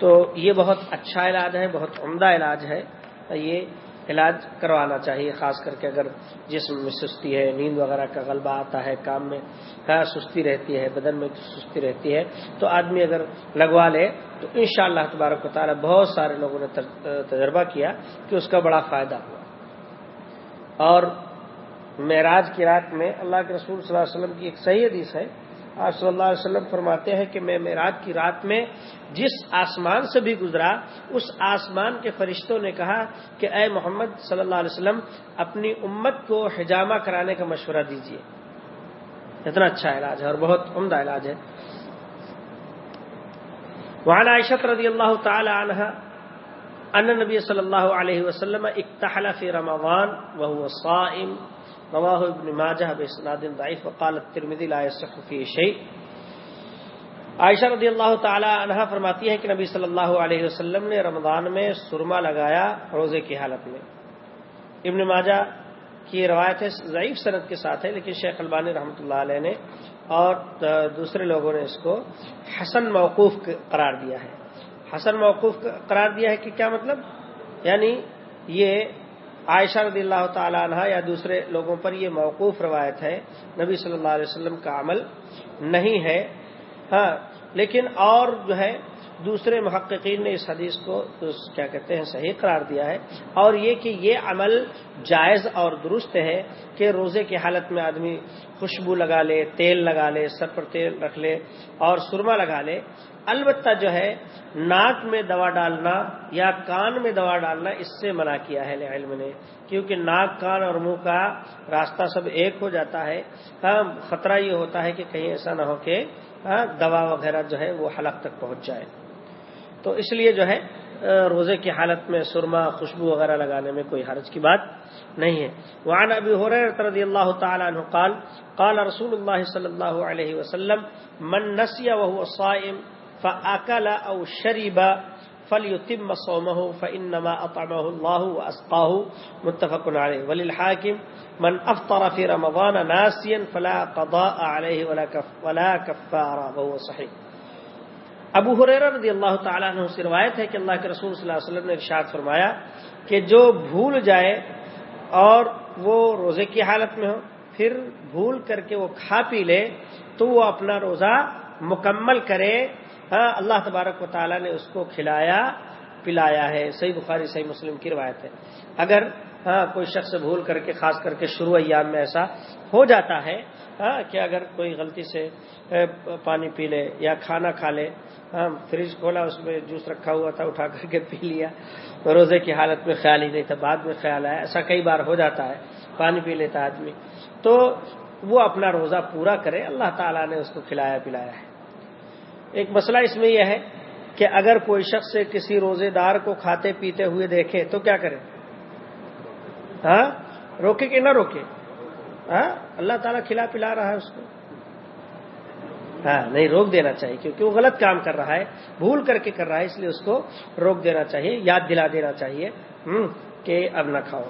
S1: تو یہ بہت اچھا علاج ہے، بہت عمدہ علاج ہے یہ علاج کروانا چاہیے، خاص کر کے اگر جسم میں سستی ہے، نیند وغیرہ کا غلبہ آتا ہے، کام میں سستی رہتی ہے، بدن میں سستی رہتی ہے، تو آدمی اگر لگوا لے تو ان شاء اللہ تبارک و تعالیٰ بہت سارے لوگوں نے تجربہ کیا کہ اس کا بڑا فائدہ ہوا۔ اور معراج کی رات میں اللہ کے رسول صلی اللہ علیہ وسلم کی ایک صحیح حدیث ہے آپ صلی اللہ علیہ وسلم فرماتے ہیں کہ میں معراج کی رات میں جس آسمان سے بھی گزرا، اس آسمان کے فرشتوں نے کہا کہ اے محمد صلی اللہ علیہ وسلم، اپنی امت کو حجامہ کرانے کا مشورہ دیجیے اتنا اچھا علاج ہے اور بہت عمدہ علاج ہے۔ وعن عائشة رضي الله تعالى عنها أن النبي صلى الله عليه وسلم اكتحل في رمضان وهو صائم۔ رواه ابن ماجه بإسناد ضعيف، وقال الترمذي لا يصح فيه شيء. عائشہ رضی اللہ تعالی عنہ فرماتی ہے کہ نبی صلی اللہ علیہ وسلم نے رمضان میں سرما لگایا روزے کی حالت میں۔ ابن ماجہ کی روایت ہے، ضعیف صنعت کے ساتھ ہے، لیکن شیخ البانی رحمۃ اللہ علیہ نے اور دوسرے لوگوں نے اس کو حسن موقوف قرار دیا ہے۔ حسن موقوف قرار دیا ہے کہ کیا مطلب؟ یعنی یہ عائشہ رضی اللہ تعالی عنہ یا دوسرے لوگوں پر یہ موقوف روایت ہے، نبی صلی اللہ علیہ وسلم کا عمل نہیں ہے۔ ہاں لیکن اور جو ہے، دوسرے محققین نے اس حدیث کو کیا کہتے ہیں، صحیح قرار دیا ہے۔ اور یہ کہ یہ عمل جائز اور درست ہے کہ روزے کی حالت میں آدمی خوشبو لگا لے، تیل لگا لے، سر پر تیل رکھ لے اور سرما لگا لے البتہ جو ہے ناک میں دوا ڈالنا یا کان میں دوا ڈالنا اس سے منع کیا ہے علم نے کیونکہ ناک کان اور منہ کا راستہ سب ایک ہو جاتا ہے۔ ہاں، خطرہ یہ ہوتا ہے کہ کہیں ایسا نہ ہو کہ ہاں، دوا وغیرہ جو ہے وہ حلق تک پہنچ جائے۔ تو اس لیے جو ہے روزے کی حالت میں سرما خوشبو وغیرہ لگانے میں کوئی حرج کی بات نہیں ہے۔ وعن ابی حریرہ رضی اللہ تعالی عنہ قال قال رسول اللہ صلی اللہ علیہ وسلم من نسی وهو صائم فاکل او شرب فليتم صومه فانما اطعمه الله واسقاه متفق عليه وللحاكم من افطر في رمضان ناسيا فلا قضاء عليه ولا كف، ولا كفاره وهو صحيح ابو حریر رضی اللہ تعالیٰ عنہ سے روایت ہے کہ اللہ کے رسول صلی اللہ علیہ وسلم نے ارشاد فرمایا کہ جو بھول جائے اور وہ روزے کی حالت میں ہو، پھر بھول کر کے وہ کھا پی لے تو وہ اپنا روزہ مکمل کرے ہاں اللہ تبارک و تعالیٰ نے اس کو کھلایا، پلایا ہے۔ صحیح بخاری، صحیح مسلم کی روایت ہے۔ اگر ہاں کوئی شخص بھول کر کے، خاص کر کے شروع ایام میں ایسا ہو جاتا ہے ہاں کہ اگر کوئی غلطی سے پانی پی لے یا کھانا کھا لے ہاں فریج کھولا، اس میں جوس رکھا ہوا تھا، اٹھا کر کے پی لیا، روزے کی حالت میں خیال ہی نہیں تھا، بعد میں خیال آیا، ایسا کئی بار ہو جاتا ہے، پانی پی لیتا آدمی۔ تو وہ اپنا روزہ پورا کرے، اللہ تعالیٰ نے اس کو کھلایا، پلایا ہے۔ ایک مسئلہ اس میں یہ ہے کہ اگر کوئی شخص کسی روزے دار کو کھاتے پیتے ہوئے دیکھے تو کیا کرے؟ ہاں؟ روکے کہ نہ روکے؟ ہاں؟ اللہ تعالیٰ کھلا پلا رہا ہے اس کو۔ ہاں نہیں روک دینا چاہیے کیونکہ وہ غلط کام کر رہا ہے، بھول کر کے کر رہا ہے، اس لیے اس کو روک دینا چاہیے، یاد دلا دینا چاہیے کہ اب نہ کھاؤ۔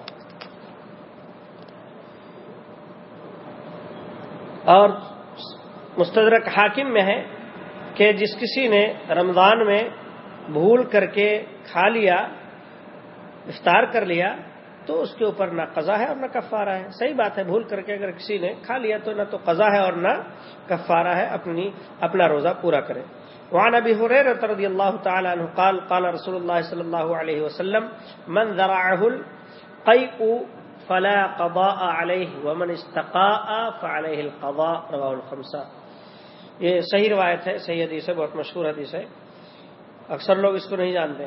S1: اور مستدرک حاکم میں ہے کہ جس کسی نے رمضان میں بھول کر کے کھا لیا، افطار کر لیا، تو اس کے اوپر نہ قضا ہے اور نہ کفارہ ہے۔ صحیح بات ہے، بھول کر کے اگر کسی نے کھا لیا تو نہ تو قضا ہے اور نہ کفارہ ہے، اپنی، اپنا روزہ پورا کرے۔ وعن ابي هريره رضي الله تعالى عنه قال قال رسول الله صلى الله عليه وسلم، من ذرعه القيء فلا قضاء عليه ومن استقاء فعليه القضاء. رواه الخمسه یہ صحیح روایت ہے صحیح حدیث ہے بہت مشہور حدیث ہے۔ اکثر لوگ اس کو نہیں جانتے۔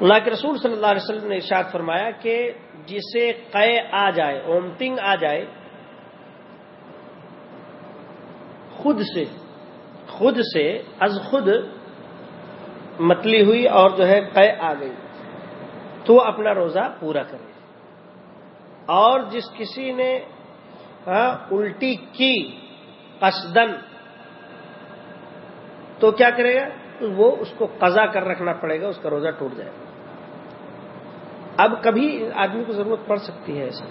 S1: اللہ کے رسول صلی اللہ علیہ وسلم نے ارشاد فرمایا کہ جسے قے آ جائے اومتنگ آ جائے خود سے خود سے از خود متلی ہوئی اور جو ہے قے آ گئی تو اپنا روزہ پورا کرے۔ اور جس کسی نے ہاں، الٹی کی قصدن تو کیا کرے گا؟ وہ اس کو قضا کر رکھنا پڑے گا، اس کا روزہ ٹوٹ جائے گا۔ اب کبھی آدمی کو ضرورت پڑ سکتی ہے ایسا۔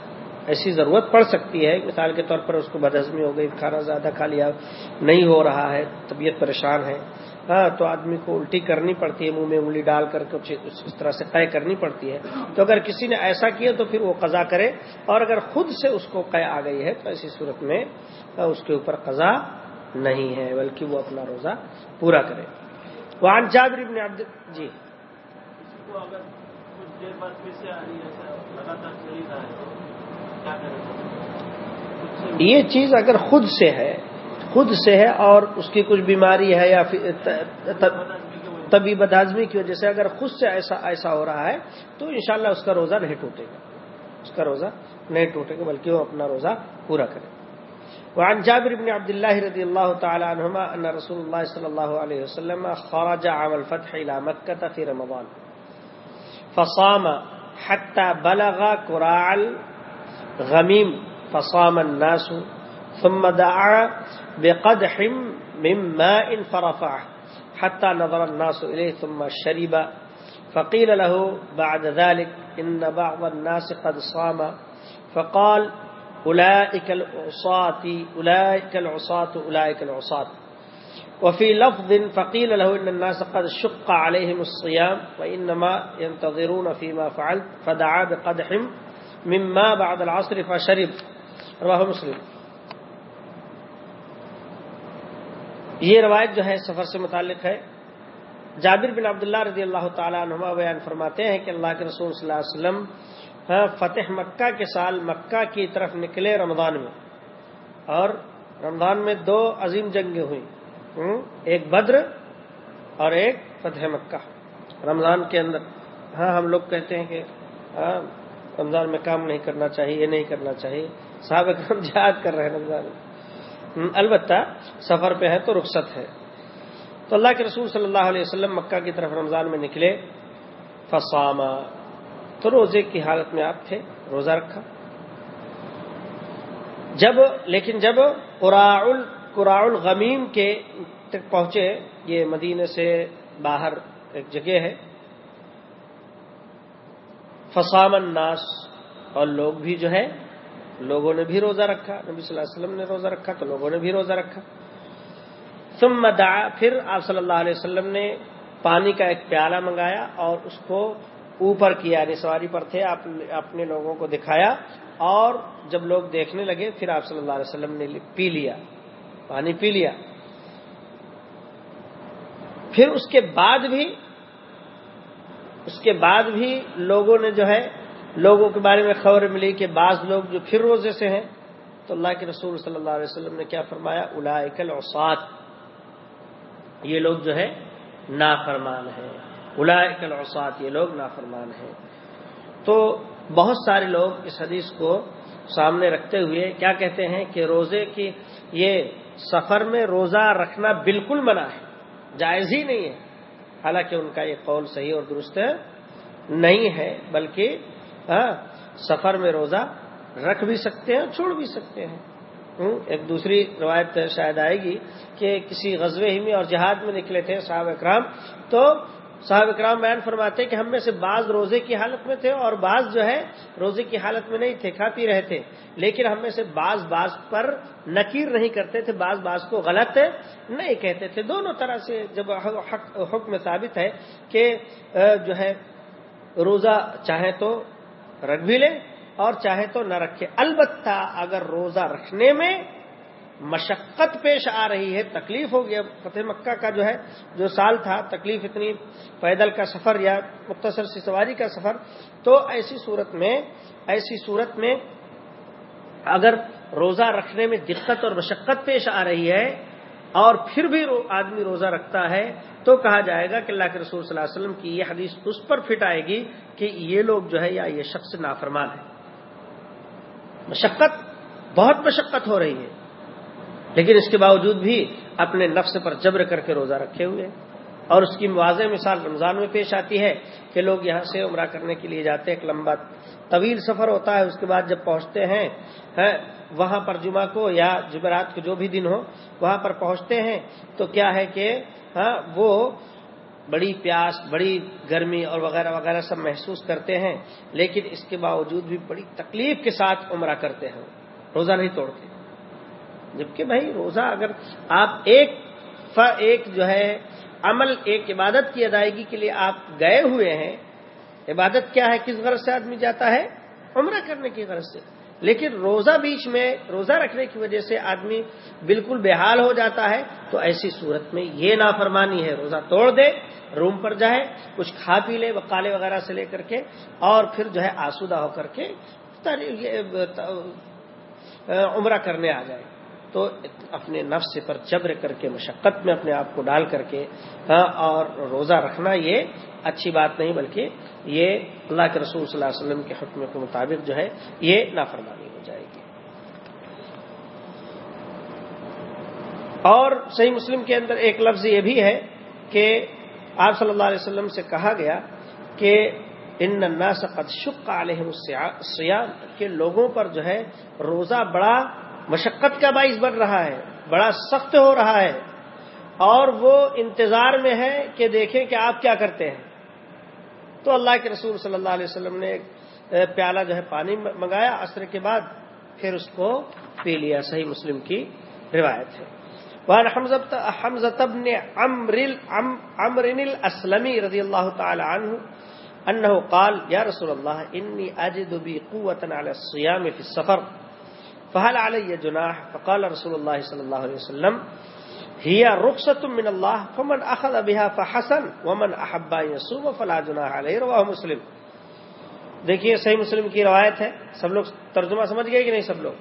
S1: ایسی ضرورت پڑ سکتی ہے۔ مثال کے طور پر اس کو بدہضمی ہو گئی، کھانا زیادہ کھا لیا، نہیں ہو رہا ہے، طبیعت پریشان ہے۔ ہاں تو آدمی کو الٹی کرنی پڑتی ہے، منہ میں انگلی ڈال کر کے اس طرح سے قے کرنی پڑتی ہے۔ تو اگر کسی نے ایسا کیا تو پھر وہ قضا کرے۔ اور اگر خود سے اس کو قے آ گئی ہے تو ایسی صورت میں اس کے اوپر قضا نہیں ہے، بلکہ وہ اپنا روزہ پورا کرے۔ وہاں جابر ابن عبد جی۔ یہ چیز اگر خود سے ہے، خود سے ہے اور اس کی کچھ بیماری ہے یا طبی بدازمی کی وجہ سے اگر خود سے ایسا ایسا ہو رہا ہے، تو انشاءاللہ اس کا روزہ نہیں ٹوٹے گا۔ اس کا روزہ نہیں ٹوٹے گا، بلکہ وہ اپنا روزہ پورا کرے۔ وعن جابر بن عبد الله رضي الله تعالى عنهما أن رسول الله صلى الله عليه وسلم خرج عام الفتح إلى مكة في رمضان۔ فصام حتى بلغ كراع الغميم فصام الناس ثم دعا بقدح من ماء فرفعه حتى نظر الناس إليه ثم شرب. فقيل له بعد ذلك إن بعض الناس قد صام. فقال أولئك العصاة أولئك العصاة أولئك العصاة. وفي لفظ فقيل له إن الناس قد شق عليهم الصيام وإنما ينتظرون فيما فعلت، فدعا بقدح مما بعد العصر فشرب. رواه مسلم. یہ روایت جو ہے سفر سے متعلق ہے. جابر بن عبداللہ رضی اللہ تعالیٰ عنہ بیان فرماتے ہیں کہ اللہ کے رسول صلی اللہ علیہ وسلم ہاں، فتح مکہ کے سال مکہ کی طرف نکلے رمضان میں. اور رمضان میں دو عظیم جنگیں ہوئیں ایک بدر اور ایک فتح مکہ. رمضان کے اندر ہاں ہم لوگ کہتے ہیں کہ ہاں، رمضان میں کام نہیں کرنا چاہیے، یہ نہیں کرنا چاہیے۔ صاحب کرم جہاد کر رہے ہیں رمضان۔ البتہ سفر پہ ہے تو رخصت ہے۔ تو اللہ کے رسول صلی اللہ علیہ وسلم مکہ کی طرف رمضان میں نکلے۔ فسامہ تو روزے کی حالت میں آپ تھے، روزہ رکھا۔ جب، لیکن جب قراء الغمیم کے تک پہنچے، یہ مدینے سے باہر ایک جگہ ہے۔ فسام الناس اور لوگ بھی جو ہے لوگوں نے بھی روزہ رکھا، نبی صلی اللہ علیہ وسلم نے روزہ رکھا تو لوگوں نے بھی روزہ رکھا۔ ثم دعا، پھر آپ صلی اللہ علیہ وسلم نے پانی کا ایک پیالہ منگایا اور اس کو اوپر کیا یعنی سواری پر تھے، آپ اپنے لوگوں کو دکھایا اور جب لوگ دیکھنے لگے، پھر آپ صلی اللہ علیہ وسلم نے پی لیا، پانی پی لیا۔ پھر اس کے بعد بھی اس کے بعد بھی لوگوں نے جو ہے، لوگوں کے بارے میں خبر ملی کہ بعض لوگ جو پھر روزے سے ہیں، تو اللہ کے رسول صلی اللہ علیہ وسلم نے کیا فرمایا؟ الاکل اوسات یہ لوگ جو ہے، نافرمان ہیں۔ الاکل اوسات یہ لوگ نافرمان ہیں۔ تو بہت سارے لوگ اس حدیث کو سامنے رکھتے ہوئے کیا کہتے ہیں کہ روزے کی یہ سفر میں روزہ رکھنا بالکل منع ہے، جائز ہی نہیں ہے۔ حالانکہ ان کا یہ قول صحیح اور درست نہیں ہے، بلکہ سفر میں روزہ رکھ بھی سکتے ہیں، چھوڑ بھی سکتے ہیں۔ ایک دوسری روایت شاید آئے گی کہ کسی غزوے ہی میں اور جہاد میں نکلے تھے صاحب اکرام، تو صاحب اکرام بیان فرماتے کہ ہم میں سے بعض روزے کی حالت میں تھے اور بعض جو ہے روزے کی حالت میں نہیں تھے کھا پی رہے تھے۔ لیکن ہم میں سے بعض بعض پر نکیر نہیں کرتے تھے، بعض بعض کو غلط نہیں کہتے تھے۔ دونوں طرح سے جب حکم ثابت ہے کہ جو ہے روزہ چاہے تو رکھ بھی لے اور چاہے تو نہ رکھے۔ البتہ اگر روزہ رکھنے میں مشقت پیش آ رہی ہے، تکلیف ہو گیا۔ فتح مکہ کا جو ہے، جو سال تھا، تکلیف اتنی پیدل کا سفر یا مختصر سی سواری کا سفر، تو ایسی صورت میں، ایسی صورت میں اگر روزہ رکھنے میں دقت اور مشقت پیش آ رہی ہے اور پھر بھی آدمی روزہ رکھتا ہے، تو کہا جائے گا کہ اللہ کے رسول صلی اللہ علیہ وسلم کی یہ حدیث اس پر فٹ آئے گی کہ یہ لوگ جو ہے، یا یہ شخص نافرمان ہے۔ مشقت، بہت مشقت ہو رہی ہے۔ لیکن اس کے باوجود بھی اپنے نفس پر جبر کر کے روزہ رکھے ہوئے اور اس کی واضح مثال رمضان میں پیش آتی ہے کہ لوگ یہاں سے عمرہ کرنے کے لیے جاتے ہیں، ایک لمبا طویل سفر ہوتا ہے، اس کے بعد جب پہنچتے ہیں ہاں، وہاں پر جمعہ کو یا جمعرات کو جو بھی دن ہو، وہاں پر پہنچتے ہیں تو کیا ہے کہ ہاں وہ بڑی پیاس، بڑی گرمی اور وغیرہ وغیرہ سب محسوس کرتے ہیں، لیکن اس کے باوجود بھی بڑی تکلیف کے ساتھ عمرہ کرتے ہیں۔ روزہ نہیں توڑتے۔ جبکہ بھائی روزہ اگر آپ ایک ایک جو ہے، عمل ایک عبادت کی ادائیگی کے لیے آپ گئے ہوئے ہیں، عبادت کیا ہے؟ کس غرض سے آدمی جاتا ہے؟ عمرہ کرنے کی غرض سے۔ لیکن روزہ بیچ میں، روزہ رکھنے کی وجہ سے آدمی بالکل بےحال ہو جاتا ہے، تو ایسی صورت میں یہ نافرمانی ہے۔ روزہ توڑ دے، روم پر جائے، کچھ کھا پی لے وکالے وغیرہ سے لے کر کے، اور پھر جو ہے آسودہ ہو کر کے عمرہ کرنے آ جائے۔ تو اپنے نفس پر جبر کر کے، مشقت میں اپنے آپ کو ڈال کر کے ہاں اور روزہ رکھنا یہ اچھی بات نہیں، بلکہ یہ اللہ کے رسول صلی اللہ علیہ وسلم کے حکم کے مطابق جو ہے، یہ نافرمانی ہو جائے گی۔ اور صحیح مسلم کے اندر ایک لفظ یہ بھی ہے کہ آپ صلی اللہ علیہ وسلم سے کہا گیا کہ ان الناس قد شق علیہم الصیام، کہ لوگوں پر جو ہے، روزہ بڑا مشقت کا باعث بن رہا ہے، بڑا سخت ہو رہا ہے، اور وہ انتظار میں ہے کہ دیکھیں کہ آپ کیا کرتے ہیں۔ تو اللہ کے رسول صلی اللہ علیہ وسلم نے ایک پیالہ جو ہے پانی منگایا، عصر کے بعد پھر اس کو پی لیا۔ صحیح مسلم کی روایت ہے۔ الاسلمی رضی اللہ تعالی عنہ انه قال، یا رسول اللہ، انی اجد بی قوتا علی الصیام فی السفر فهل علی جناح؟ فقال رسول اللہ صلی اللہ علیہ وسلم ہی رخصت من اللہ فمن اخذ بها فحسن، ومن احب يصوم فلا جناح علیہ رواه مسلم. دیکھیے، صحیح مسلم کی روایت ہے۔ سب لوگ ترجمہ سمجھ گئے کہ نہیں سب لوگ؟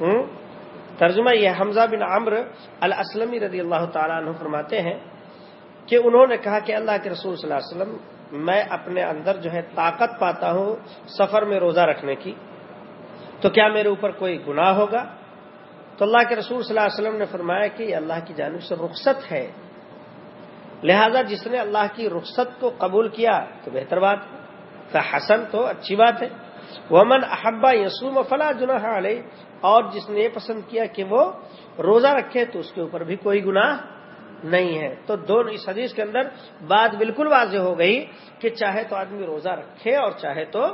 S1: ہوں؟ ترجمہ یہ حمزہ بن عمر الاسلمی رضی اللہ تعالیٰ عنہ فرماتے ہیں کہ انہوں نے کہا کہ اللہ کے رسول صلی اللہ علیہ وسلم، میں اپنے اندر جو ہے طاقت پاتا ہوں سفر میں روزہ رکھنے کی۔ تو کیا میرے اوپر کوئی گناہ ہوگا؟ تو اللہ کے رسول صلی اللہ علیہ وسلم نے فرمایا کہ یہ اللہ کی جانب سے رخصت ہے۔ لہذا جس نے اللہ کی رخصت کو قبول کیا تو بہتر بات ہے۔ حسن تو اچھی بات ہے۔ ومن احبا یسوم فلاں جناح علیہ اور جس نے یہ پسند کیا کہ وہ روزہ رکھے تو اس کے اوپر بھی کوئی گناہ نہیں ہے۔ تو دونوں اس حدیث کے اندر بات بالکل واضح ہو گئی کہ چاہے تو آدمی روزہ رکھے اور چاہے تو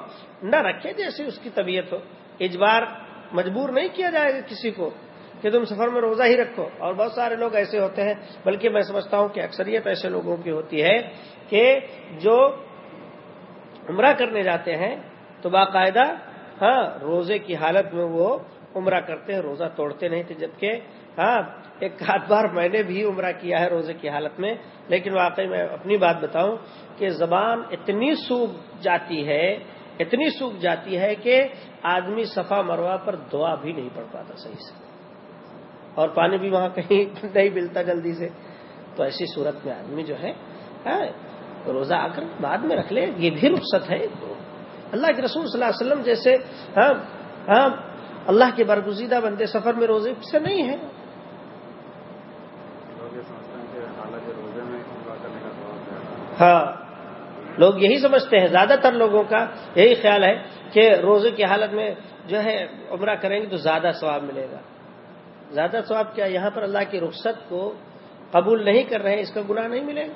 S1: نہ رکھے، جیسے اس کی طبیعت ہو۔ اجبار مجبور نہیں کیا جائے گا کسی کو کہ تم سفر میں روزہ ہی رکھو۔ اور بہت سارے لوگ ایسے ہوتے ہیں، بلکہ میں سمجھتا ہوں کہ اکثریت ایسے لوگوں کی ہوتی ہے کہ جو عمرہ کرنے جاتے ہیں تو باقاعدہ ہاں روزے کی حالت میں وہ عمرہ کرتے ہیں، روزہ توڑتے نہیں تھے، جبکہ ہاں ایک آدھ بار میں نے بھی عمرہ کیا ہے روزے کی حالت میں۔ لیکن واقعی میں اپنی بات بتاؤں کہ زبان اتنی سوکھ جاتی ہے اتنی سوکھ جاتی ہے کہ آدمی صفا مروا پر دعا بھی نہیں پڑ پاتا صحیح سے۔ اور پانی بھی وہاں کہیں [laughs] نہیں ملتا جلدی سے۔ تو ایسی صورت میں آدمی جو ہے ہاں، روزہ آ کر بعد میں رکھ لے یہ بھی رخصت ہے۔ اللہ کے رسول صلی اللہ علیہ وسلم جیسے ہاں ہاں اللہ کے برگزیدہ بندے سفر میں روزے سے نہیں ہے۔ ہاں۔ لوگ یہی سمجھتے ہیں، زیادہ تر لوگوں کا یہی خیال ہے کہ روزے کی حالت میں جو ہے عمرہ کریں گے تو زیادہ ثواب ملے گا۔ زیادہ ثواب کیا؟ یہاں پر اللہ کی رخصت کو قبول نہیں کر رہے ہیں، اس کا گناہ نہیں ملے گا۔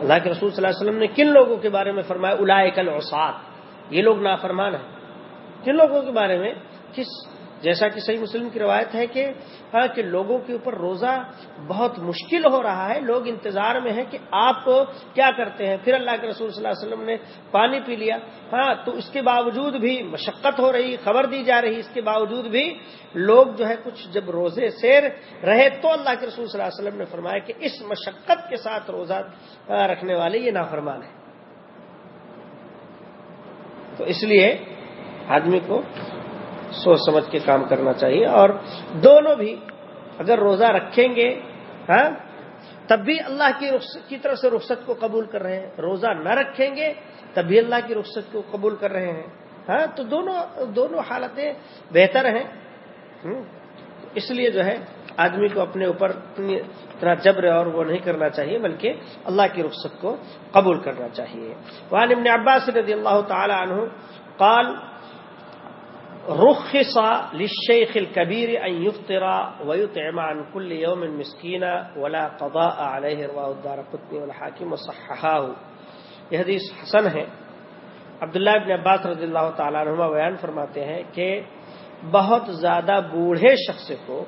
S1: اللہ کے رسول صلی اللہ علیہ وسلم نے کن لوگوں کے بارے میں فرمایا؟ الا اوسات یہ لوگ نافرمان ہیں۔ کن لوگوں کے بارے میں؟ کس جیسا کہ صحیح مسلم کی روایت ہے کہ کہ لوگوں کے اوپر روزہ بہت مشکل ہو رہا ہے، لوگ انتظار میں ہیں کہ آپ کیا کرتے ہیں۔ پھر اللہ کے رسول صلی اللہ علیہ وسلم نے پانی پی لیا۔ ہاں تو اس کے باوجود بھی مشقت ہو رہی، خبر دی جا رہی۔ اس کے باوجود بھی لوگ جو ہے کچھ جب روزے سے رہے تو اللہ کے رسول صلی اللہ علیہ وسلم نے فرمایا کہ اس مشقت کے ساتھ روزہ رکھنے والے یہ نافرمان ہے تو اس لیے آدمی کو سوچ سمجھ کے کام کرنا چاہیے اور دونوں بھی اگر روزہ رکھیں گے ہاں تب بھی اللہ کی کی طرف سے رخصت کو قبول کر رہے ہیں۔ روزہ نہ رکھیں گے، تب بھی اللہ کی رخصت کو قبول کر رہے ہیں۔ ہاں تو دونوں دونوں حالتیں بہتر ہیں۔ اس لیے جو ہے، آدمی کو اپنے اوپر اتنا جبر اور وہ نہیں کرنا چاہیے، بلکہ اللہ کی رخصت کو قبول کرنا چاہیے۔ وہاں ابن عباس رضی اللہ تعالی عنہ قال رخص للشيخ الكبير أن يفطر ويطعم عن كل يوم مسكينا ولا قضاء عليه، رواه الدار قطني والحاكم وصححاه یہ حدیث حسن ہے۔ عبداللہ ابن عباس رضی اللہ تعالیٰ عنہ بیان فرماتے ہیں کہ بہت زیادہ بوڑھے شخص کو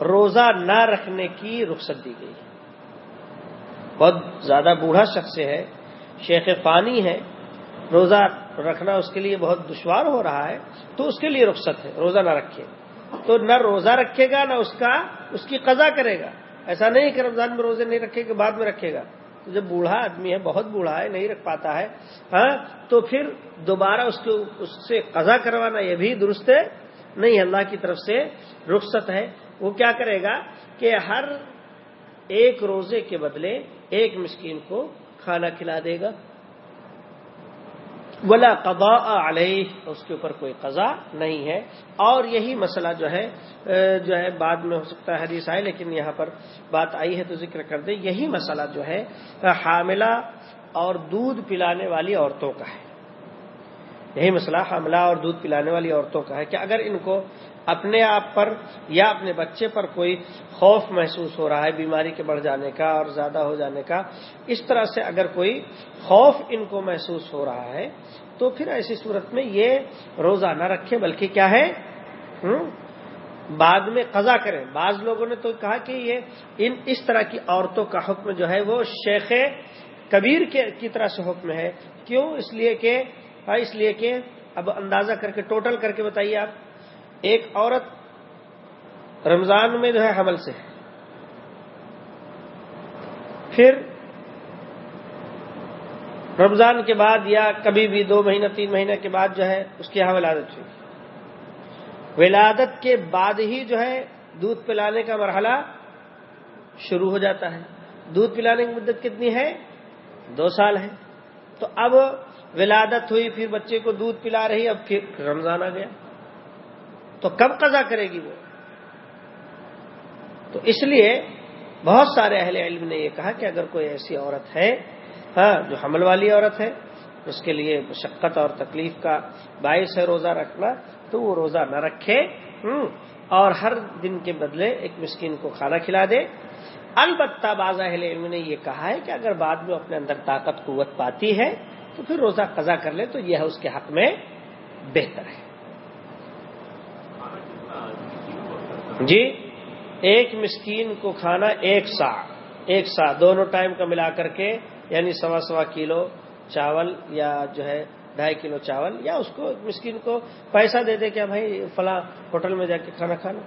S1: روزہ نہ رکھنے کی رخصت دی گئی۔ بہت زیادہ بوڑھا شخص ہے، شیخ فانی ہے۔ روزہ رکھنا اس کے لیے بہت دشوار ہو رہا ہے، تو اس کے لیے رخصت ہے، روزہ نہ رکھے۔ تو نہ روزہ رکھے گا، نہ اس کا، اس کی قضا کرے گا۔ ایسا نہیں کہ رمضان میں روزے نہیں رکھے گا، بعد میں رکھے گا۔ جب بوڑھا آدمی ہے، بہت بوڑھا ہے، نہیں رکھ پاتا ہے ہاں تو پھر دوبارہ اس کو اس سے قضا کروانا یہ بھی درست ہے نہیں، اللہ کی طرف سے رخصت ہے۔ وہ کیا کرے گا کہ ہر ایک روزے کے بدلے ایک مسکین کو کھانا کھلا دے گا۔ ولا قضاء علیہ، اس کے اوپر کوئی قضا نہیں ہے۔ اور یہی مسئلہ جو ہے جو ہے، بعد میں ہو سکتا ہے، حدیث آئے لیکن یہاں پر بات آئی ہے تو ذکر کر دیں۔ یہی مسئلہ جو ہے، حاملہ اور دودھ پلانے والی عورتوں کا ہے۔ یہی مسئلہ، حاملہ اور دودھ پلانے والی عورتوں کا ہے کہ اگر ان کو اپنے آپ پر یا اپنے بچے پر کوئی خوف محسوس ہو رہا ہے، بیماری کے بڑھ جانے کا اور زیادہ ہو جانے کا، اس طرح سے اگر کوئی خوف ان کو محسوس ہو رہا ہے، تو پھر ایسی صورت میں یہ روزہ نہ رکھے بلکہ کیا ہے؟ بعد میں قضا کریں۔ بعض لوگوں نے تو کہا کہ یہ ان، اس طرح کی عورتوں کا حکم جو ہے، وہ شیخ کبیر کی طرح سے حکم ہے۔ کیوں؟ اس لیے کہ ہاں، اس لیے کہ اب اندازہ کر کے، ٹوٹل کر کے بتائیے آپ۔ ایک عورت رمضان میں جو ہے حمل سے۔ پھر رمضان کے بعد یا کبھی بھی دو مہینہ، تین مہینہ کے بعد جو ہے اس کی یہاں ولادت ہوئی۔ ولادت کے بعد ہی جو ہے دودھ پلانے کا مرحلہ شروع ہو جاتا ہے۔ دودھ پلانے کی مدت کتنی ہے؟ دو سال ہے۔ تو اب ولادت ہوئی، پھر بچے کو دودھ پلا رہی، اب پھر رمضان آ گیا۔ تو کب قضا کرے گی وہ؟ تو اس لیے بہت سارے اہل علم نے یہ کہا کہ اگر کوئی ایسی عورت ہے ہاں جو حمل والی عورت ہے، اس کے لیے مشقت اور تکلیف کا باعث ہے روزہ رکھنا، تو وہ روزہ نہ رکھے اور ہر دن کے بدلے ایک مسکین کو کھانا کھلا دے۔ البتہ باز اہل علم نے یہ کہا ہے کہ اگر بعد میں اپنے اندر طاقت، قوت پاتی ہے، تو پھر روزہ قضا کر لے، تو یہ ہے اس کے حق میں بہتر ہے۔ جی؟ ایک مسکین کو کھانا ایک سا ایک سا دونوں ٹائم کا ملا کر کے یعنی سوا سوا کلو چاول یا جو ہے ڈھائی کلو چاول یا اس کو مسکین کو پیسہ دے دے کیا بھائی فلاں ہوٹل میں جا کے کھانا کھانا۔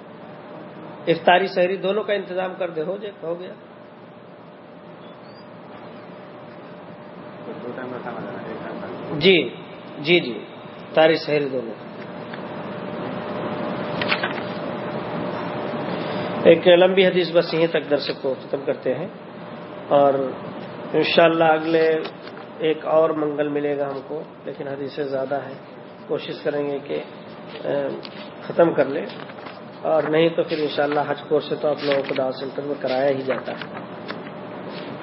S1: افطاری شہری دونوں کا انتظام کر دے ہو جائے ہو گیا۔ جی جی جی تاری شہری دونوں۔ ایک لمبی حدیث بس یہیں تک درشک کو ختم کرتے ہیں اور انشاءاللہ اگلے ایک اور منگل ملے گا ہم کو، لیکن حدیثیں زیادہ ہیں۔ کوشش کریں گے کہ ختم کر لیں۔ اور نہیں تو پھر انشاءاللہ حج کورس سے تو آپ لوگوں کو دعوت سینٹر میں کرایا ہی جاتا ہے۔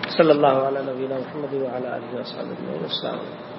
S1: صلی اللہ علیہ نبینا محمد علیہ وسلم السلام علیکم۔